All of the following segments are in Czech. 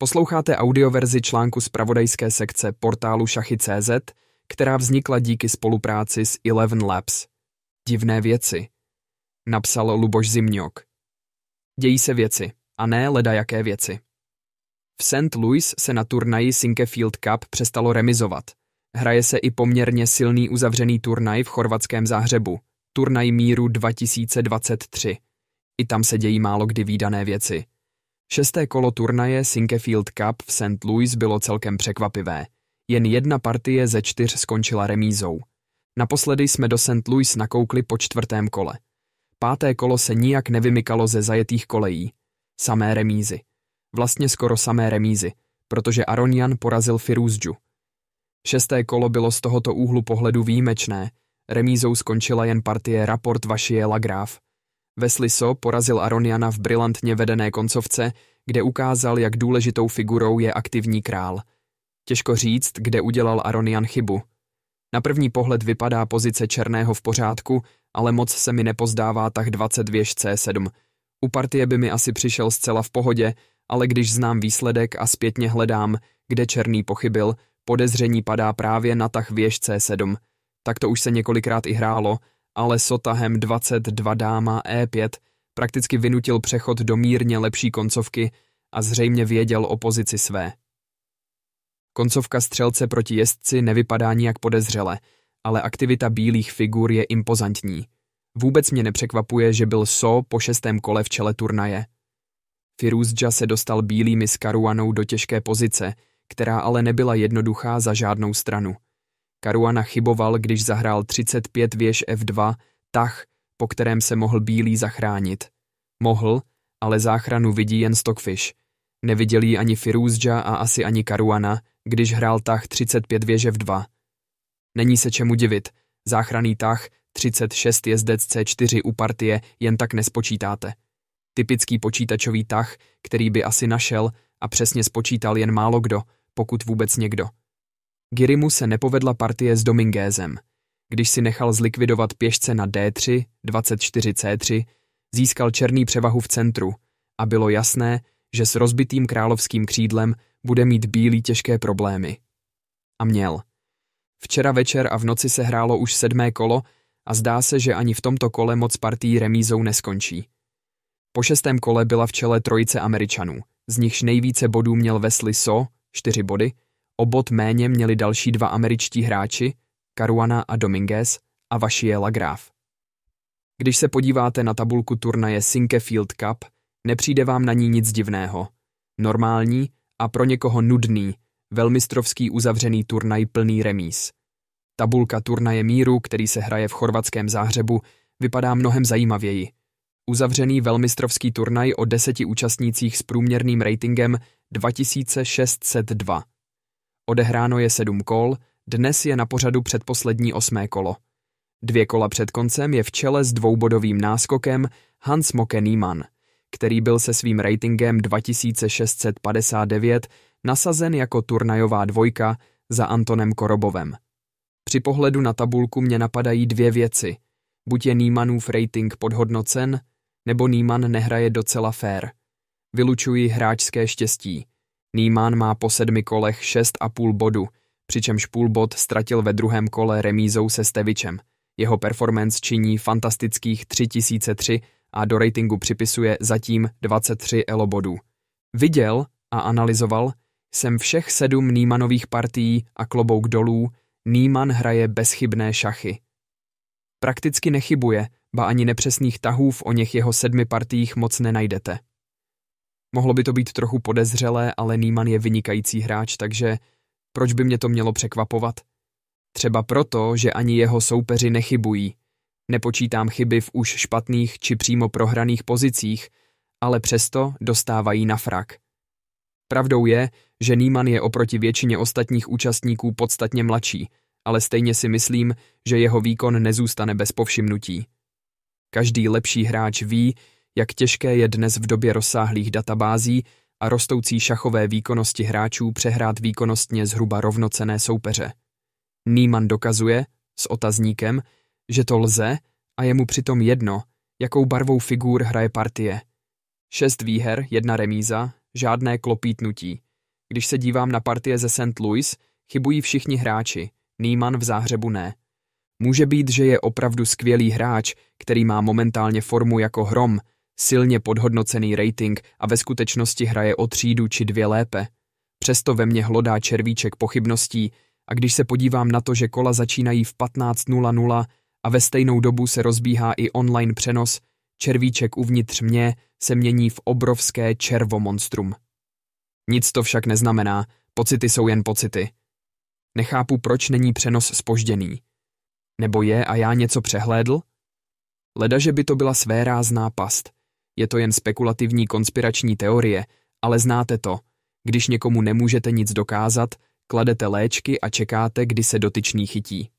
Posloucháte audioverzi článku z pravodajské sekce portálu Šachy.cz, která vznikla díky spolupráci s Eleven Labs. Divné věci. Napsal Luboš Zimňok. Dějí se věci, a ne ledajaké věci. V St. Louis se na turnaji Sinkefield Cup přestalo remizovat. Hraje se i poměrně silný uzavřený turnaj v chorvatském záhřebu, turnaj míru 2023. I tam se dějí málo kdy výdané věci. Šesté kolo turnaje Sinkefield Cup v St. Louis bylo celkem překvapivé. Jen jedna partie ze čtyř skončila remízou. Naposledy jsme do St. Louis nakoukli po čtvrtém kole. Páté kolo se nijak nevymykalo ze zajetých kolejí. Samé remízy. Vlastně skoro samé remízy, protože Aronian porazil Firuzju. Šesté kolo bylo z tohoto úhlu pohledu výjimečné. Remízou skončila jen partie Raport Vašie Lagráv. Vesliso porazil Aroniana v brilantně vedené koncovce, kde ukázal, jak důležitou figurou je aktivní král. Těžko říct, kde udělal Aronian chybu. Na první pohled vypadá pozice černého v pořádku, ale moc se mi nepozdává tak 20 věž C7. U partie by mi asi přišel zcela v pohodě, ale když znám výsledek a zpětně hledám, kde černý pochybil, podezření padá právě na tah věž C7. Tak to už se několikrát i hrálo, ale sotahem 22 dáma E5 prakticky vynutil přechod do mírně lepší koncovky a zřejmě věděl o pozici své. Koncovka střelce proti jezdci nevypadá nijak podezřele, ale aktivita bílých figur je impozantní. Vůbec mě nepřekvapuje, že byl So po šestém kole v čele turnaje. Firuzja se dostal bílými s Karuanou do těžké pozice, která ale nebyla jednoduchá za žádnou stranu. Karuana chyboval, když zahrál 35 věž F2, tah, po kterém se mohl bílý zachránit. Mohl, ale záchranu vidí jen Stockfish. Neviděl ji ani Firuzja a asi ani Karuana, když hrál tah 35 věže v 2. Není se čemu divit, záchranný tah 36 jezdec C4 u partie jen tak nespočítáte. Typický počítačový tah, který by asi našel a přesně spočítal jen málo kdo, pokud vůbec někdo. Girimu se nepovedla partie s Dominguezem. Když si nechal zlikvidovat pěšce na D3, 24C3, získal černý převahu v centru a bylo jasné, že s rozbitým královským křídlem bude mít bílý těžké problémy. A měl. Včera večer a v noci se hrálo už sedmé kolo a zdá se, že ani v tomto kole moc partí remízou neskončí. Po šestém kole byla v čele trojice Američanů, z nichž nejvíce bodů měl Wesley So, čtyři body, o bod méně měli další dva američtí hráči, Caruana a Dominguez a Vašie Lagráv. Když se podíváte na tabulku turnaje Sinkefield Cup, nepřijde vám na ní nic divného. Normální a pro někoho nudný, velmistrovský uzavřený turnaj plný remíz. Tabulka turnaje míru, který se hraje v chorvatském záhřebu, vypadá mnohem zajímavěji. Uzavřený velmistrovský turnaj o deseti účastnících s průměrným ratingem 2602. Odehráno je sedm kol, dnes je na pořadu předposlední osmé kolo. Dvě kola před koncem je v čele s dvoubodovým náskokem Hans Moke Niemann, který byl se svým ratingem 2659 nasazen jako turnajová dvojka za Antonem Korobovem. Při pohledu na tabulku mě napadají dvě věci. Buď je Niemannův rating podhodnocen, nebo Niemann nehraje docela fair. Vylučuji hráčské štěstí. Niemann má po sedmi kolech 6,5 bodu, přičemž půl bod ztratil ve druhém kole remízou se Stevičem. Jeho performance činí fantastických 3003 a do ratingu připisuje zatím 23 elo bodů. Viděl a analyzoval jsem všech sedm Nímanových partií a klobouk dolů, Níman hraje bezchybné šachy. Prakticky nechybuje, ba ani nepřesných tahů v o něch jeho sedmi partiích moc nenajdete. Mohlo by to být trochu podezřelé, ale Nýman je vynikající hráč, takže proč by mě to mělo překvapovat? Třeba proto, že ani jeho soupeři nechybují. Nepočítám chyby v už špatných či přímo prohraných pozicích, ale přesto dostávají na frak. Pravdou je, že Nýman je oproti většině ostatních účastníků podstatně mladší, ale stejně si myslím, že jeho výkon nezůstane bez povšimnutí. Každý lepší hráč ví, jak těžké je dnes v době rozsáhlých databází a rostoucí šachové výkonnosti hráčů přehrát výkonnostně zhruba rovnocené soupeře. Nýman dokazuje, s otazníkem, že to lze a je mu přitom jedno, jakou barvou figur hraje partie. Šest výher, jedna remíza, žádné klopítnutí. Když se dívám na partie ze St. Louis, chybují všichni hráči, Nýman v záhřebu ne. Může být, že je opravdu skvělý hráč, který má momentálně formu jako hrom, silně podhodnocený rating a ve skutečnosti hraje o třídu či dvě lépe. Přesto ve mně hlodá červíček pochybností a když se podívám na to, že kola začínají v 15.00 a ve stejnou dobu se rozbíhá i online přenos, červíček uvnitř mě se mění v obrovské červomonstrum. Nic to však neznamená, pocity jsou jen pocity. Nechápu, proč není přenos spožděný. Nebo je a já něco přehlédl? Ledaže by to byla své rázná past. Je to jen spekulativní konspirační teorie, ale znáte to. Když někomu nemůžete nic dokázat, kladete léčky a čekáte, kdy se dotyčný chytí.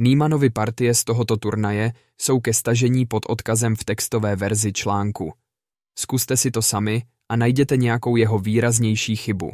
Nýmanovi partie z tohoto turnaje jsou ke stažení pod odkazem v textové verzi článku. Zkuste si to sami a najděte nějakou jeho výraznější chybu.